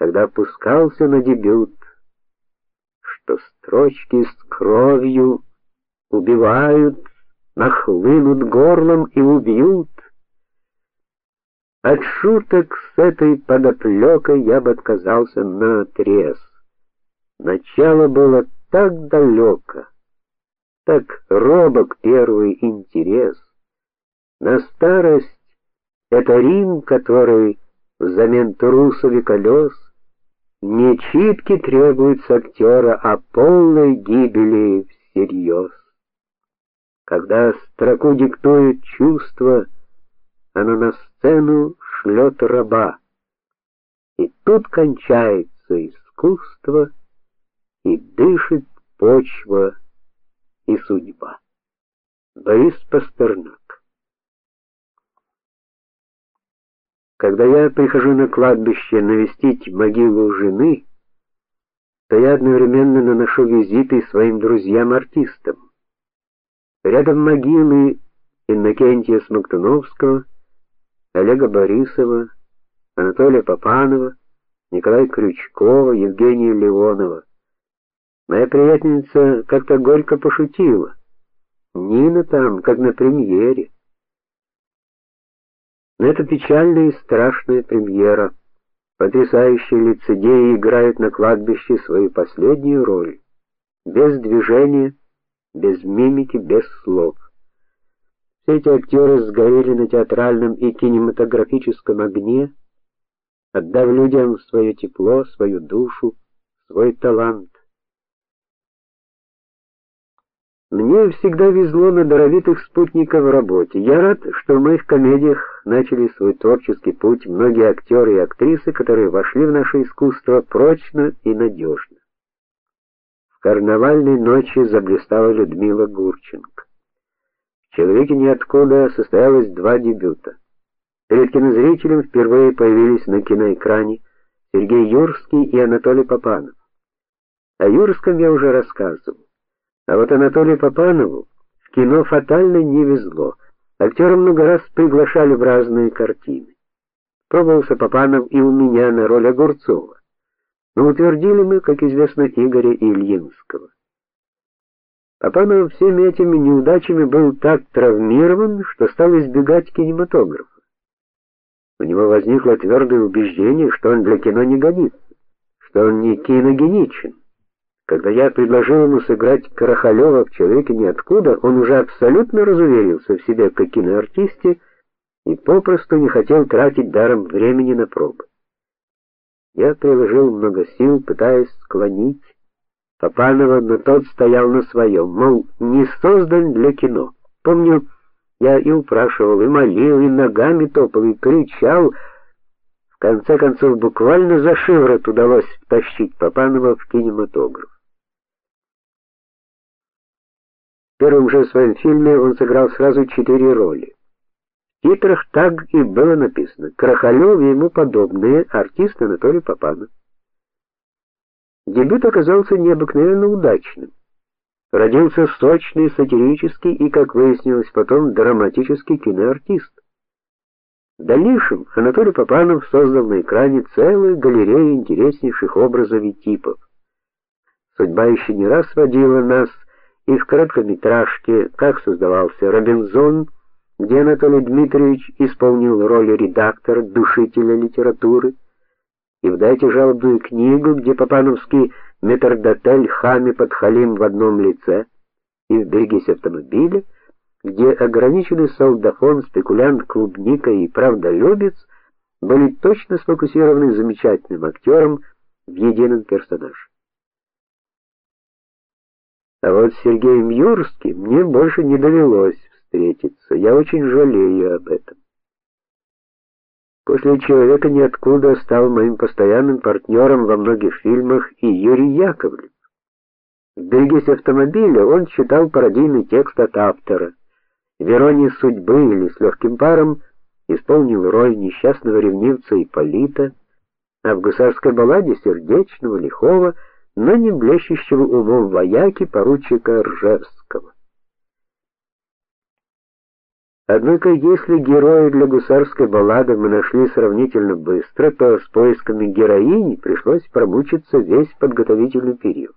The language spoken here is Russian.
когда опускался на дебют, что строчки с кровью убивают, нахлынут горлом и убьют. От шуток с этой подоплекой я бы отказался наотрез. Начало было так далеко, так робок первый интерес. На старость это Рим, который взамен трусов и колес не читки требует с актера, а полной гибели всерьез. Когда строку диктует чувство, оно на сцену шлет раба. И тут кончается искусство, и дышит почва и судьба. Борис Пастернак Когда я прихожу на кладбище навестить могилу жены, то я одновременно наношу визиты своим друзьям-артистам. Рядом могилы Иннокентия Смоктуновского, Олега Борисова, Анатолия Попанова, Николая Крючкова, Евгения Леонова. Моя приятельница как-то горько пошутила. Нина там, как на премьере. Но это печальная и страшная премьера. Потрясающие лицедеи играют на кладбище свою последнюю роль. Без движения, без мимики, без слов. Все эти актеры сгорели на театральном и кинематографическом огне, отдав людям свое тепло, свою душу, свой талант. Мне всегда везло на даровитых спутников в работе. Я рад, что в моих комедиях начали свой творческий путь многие актеры и актрисы, которые вошли в наше искусство прочно и надежно. В карнавальной ночи заблистала Людмила Гурченко. В Человеке ниоткуда состоялось два дебюта. Перед кинозрителем впервые появились на киноэкране Сергей Юрский и Анатолий Попанов. О Юрском я уже рассказывал. А вот Анатолию Попанову в кино фатально не везло. Актера много раз приглашали в разные картины. Пробовался Попанов и у меня на роль Огурцова. Но утвердили мы, как известно, Игоря Ильинского. Попанов всеми этими неудачами был так травмирован, что стал избегать кинематографа. У него возникло твердое убеждение, что он для кино не годится, что он не киногеничен. Когда я предложил ему сыграть Карахалева в Человеке ниоткуда, он уже абсолютно разуверился в себе как киноартисте и попросту не хотел тратить даром времени на пробы. Я приложил много сил, пытаясь склонить Попанова, но тот стоял на своем, мол, не создан для кино. Помню, я и упрашивал, и молил, и ногами топал, и кричал. В конце концов, буквально за шиворот удалось втащить Попанова в кинематограф. Первом же своем фильме он сыграл сразу четыре роли. В титрах так и было написано: Крахалёв и ему подобные артисты Анатолий Попанов. Дебют оказался необыкновенно удачным. Родился сочный, сатирический и, как выяснилось потом, драматический киноартист. В дальнейшем Анатолий Попанов создал на экране целую галерею интереснейших образов и типов. Судьба еще не раз водила нас и в короткометражке «Как создавался Робинзон», где Анатолий Дмитриевич исполнил роль редактора, душителя литературы, и в «Дайте жалобную книгу», где Папановский метрдотель Хами подхалим в одном лице, и в «Берегись автомобиля», где ограниченный солдафон, спекулянт, клубника и правдолюбец были точно сфокусированы замечательным актером в едином персонаже. А вот с Сергеем Юрским мне больше не довелось встретиться. Я очень жалею об этом. После человека ниоткуда стал моим постоянным партнером во многих фильмах и Юрий Яковлев. В «Берегись автомобиля» он читал пародийный текст от автора. В «Иронии судьбы» или «С легким паром» исполнил роль несчастного ревнивца Ипполита, а в «Гусарской балладе» сердечного, лихого, но не блещущего умом вояки поручика Ржевского. Однако, если героя для гусарской баллады мы нашли сравнительно быстро, то с поисками героини пришлось промучиться весь подготовительный период.